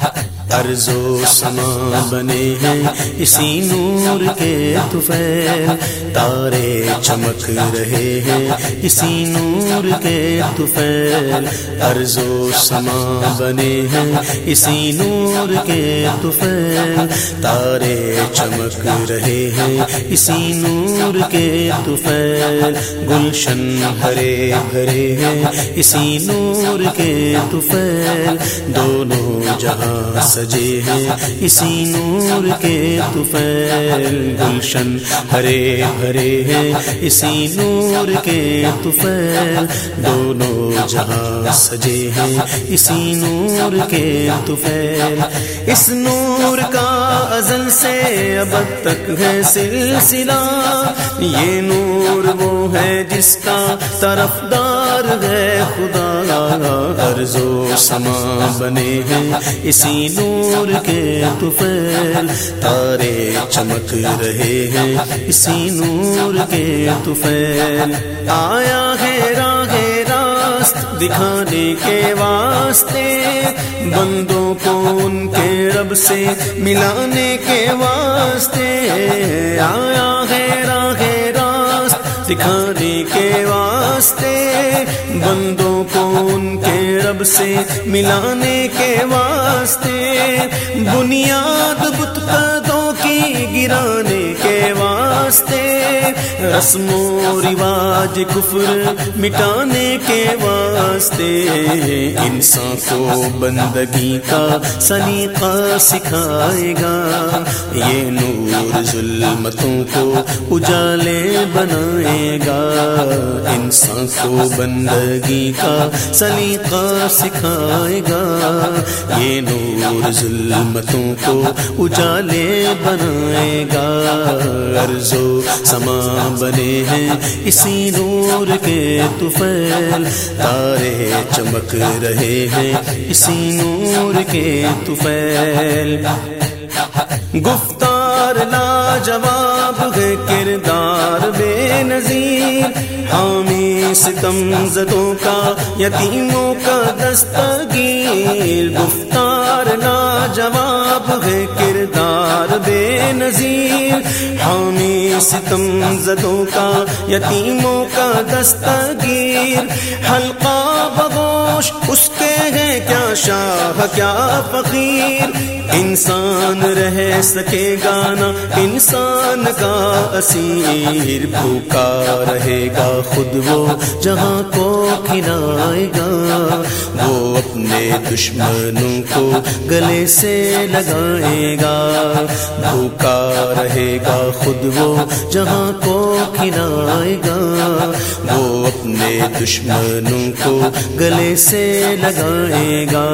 ha ha ارض و سما بنے ہیں۔ اسی نور کے طفیل تارے چمک رہے ہیں۔ اسی نور کے طفیل ارض و سما بنے ہیں۔ اسی نور کے طفیل تارے چمک رہے ہیں۔ اسی نور کے طفیل گلشن ہرے بھرے ہیں۔ اسی نور کے طفیل دونوں جہاں سجے ہیں۔ اسی نور کے طفیل گلشن ہرے بھرے ہیں۔ اسی نور کے طفیل دونوں جہاں سجے ہیں۔ اسی نور کے طفیل اس نور کا ازل سے اب تک ہے سلسلہ۔ یہ نور وہ ہے جس کا طرف دار ہے خدا۔ ارض و سما بنے ہیں۔ اسی نور کے طفیل تارے چمک رہے ہیں اسی نور کے طفیل آیا ہے راہ راست دکھانے کے واسطے بندوں کو ان کے رب سے ملانے کے واسطے آیا ہے راہ راست دکھانے کے واسطے بندوں کو ان کے رب سے ملانے کے واسطے بنیاد بت قدوں کی گرانے کے واسطے رسم و رواج کفر مٹانے کے واسطے۔ انسان کو بندگی کا سلیقہ سکھائے گا۔ یہ نور ظلمتوں کو اجالے بنائے گا۔ انسان کو بندگی کا سلیقہ سکھائے گا۔ یہ نور ظلمتوں کو اجالے بنائے گا۔ ارض و سما بنے ہیں، اسی نور کے طفیل تارے چمک رہے ہیں، اسی نور کے طفیل گفتار لا جواب ہے، کردار بے نظیر۔ حامی ستم زدوں کا، یتیموں کا دستگیر۔ گفتار لا جواب ہے، کردار بے نظیر۔ حامی ستم زدوں کا، یتیموں کا دستگیر۔ حلقہ بگوش، اس کے ہے کیا شاہ، کیا فقیر۔ انسان رہ سکے گا نا، انسان کا اسیر۔ بھوکا رہے گا خود وہ، جہاں کو کھلائے گا۔ اپنے دشمنوں کو گلے سے لگائے گا، بھوکا رہے گا خود وہ جہاں کو کھلائے گا۔ وہ اپنے دشمنوں کو گلے سے لگائے گا۔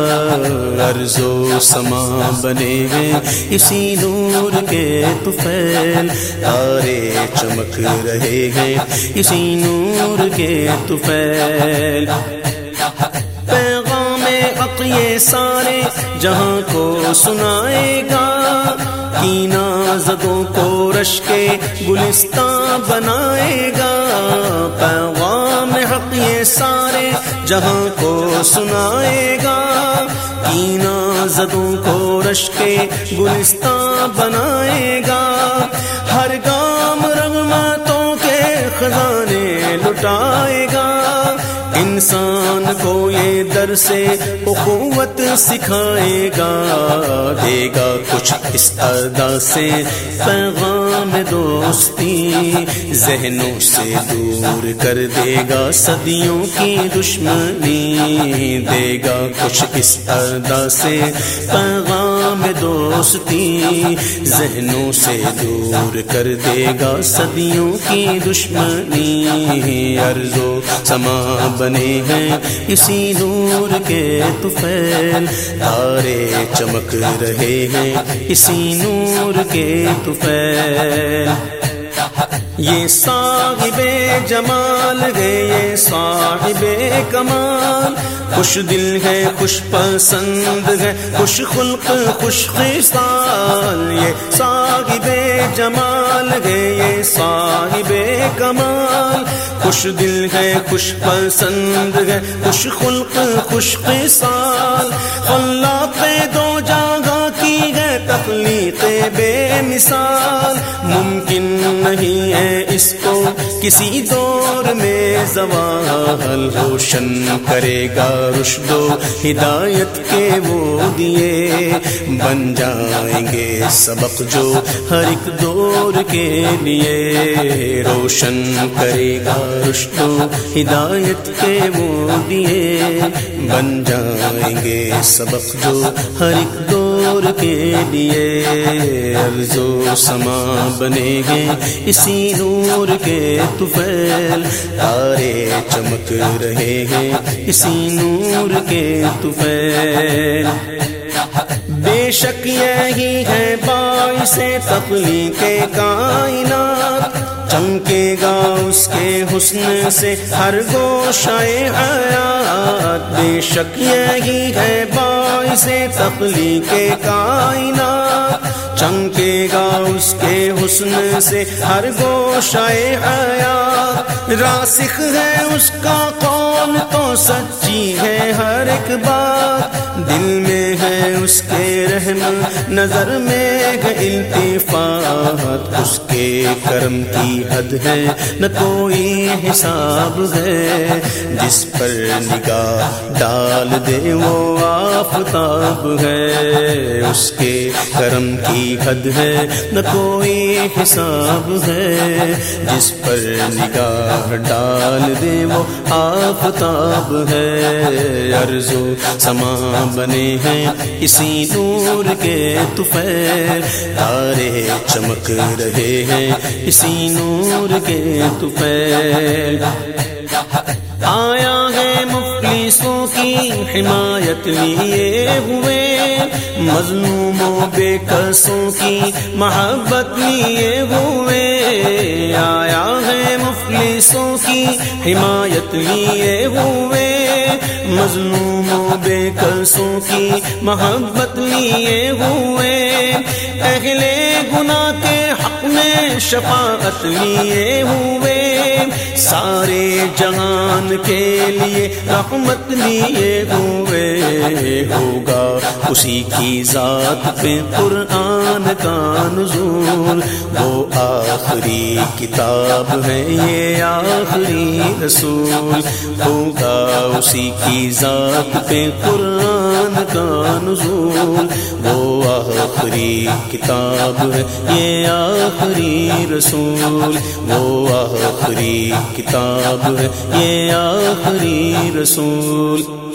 ارض و سما بنے ہیں اسی نور کے طفیل۔ تارے چمک رہے ہیں اسی نور کے طفیل۔ یہ سارے جہاں کو سنائے گا، کینا زدوں کو رش کے گلستان بنائے گا۔ پیغام حق یہ سارے جہاں کو سنائے گا، کینا زدوں کو رش کے گلستان بنائے گا۔ ہر گام رغمتوں کے خزانے لٹائے گا۔ انسان کو یہ در سے اخوت سکھائے گا، دے گا کچھ اس ادا سے پیغام دوستی، ذہنوں سے دور کر دے گا صدیوں کی دشمنی، دے گا کچھ اس ادا سے پیغام دوستی۔ ذہنوں سے دور کر دے گا صدیوں کی دشمنی ارض و سما بنے ہیں اسی نور کے طفیل تارے چمک رہے ہیں اسی نور کے طفیل یہ صاحب جمال ہے، یہ صاحب کمال۔ خوش دل ہے، خوش پسند ہے، خوش خلق، خوش خصال۔ یہ صاحب جمال ہے، یہ صاحب کمال۔ خوش دل ہے، خوش پسند ہے، خوش خلق، خوش خصال۔ اللہ پہ دو جان جا بے مثال ممکن نہیں ہے اس کو کسی دور میں زوال روشن کرے گا رشد و ہدایت کے وہ دیے بن جائیں گے سبق جو ہر ایک دور کے لیے روشن کرے گا رشد و ہدایت کے وہ دیے بن جائیں گے سبق جو ہر ایک دور کے لیے عرض و سما بنے گے اسی نور کے طفیل تارے چمک رہے ہیں۔ اسی نور کے طفیل بے شک یہی ہے باعث تخلیق کائنات۔ چمکے گا اس کے حسن سے ہر گوشہ حیات۔ بے شک یہی ہے باعث تخلیق کائنات۔ چمکے گا اس کے حسن سے ہر گوشہ حیات۔ راسخ ہے اس کا قول سچی ہے ہر ایک بات۔ دل میں ہے اس کے رحم، نظر میں ہے التفات۔ اس کے کرم کی حد ہے، نہ کوئی حساب ہے۔ جس پر نگاہ ڈال دے وہ آفتاب ہے۔ اس کے کرم کی حد ہے، نہ کوئی حساب ہے۔ جس پر نگاہ ڈال دے وہ آفتاب ہے عرض و سما بنے ہیں اسی نور کے تفیر۔ تارے چمک رہے ہیں اسی نور کے تفیر۔ آیا ہے مفلسوں کی حمایت لیے ہوئے۔ مظلوموں بے قصوں کی محبت لیے ہوئے۔ آیا ہے مفلسوں کی حمایت لیے ہوئے، مظلوموں، بے قصوں کی محبت لیے ہوئے۔ اہل گناہ کے شفاعت لیے ہوئے، سارے جہان کے لیے رحمت لیے ہوئے ہوگا۔ اسی کی ذات پہ قرآن کا نزول، وہ آخری کتاب ہے، یہ آخری رسول۔ ہوگا اسی کی ذات پہ قرآن کا نزول۔ وہ آخری کتاب ہے، یہ آخری رسول وہ آخری کتاب ہے یہ آخری رسول۔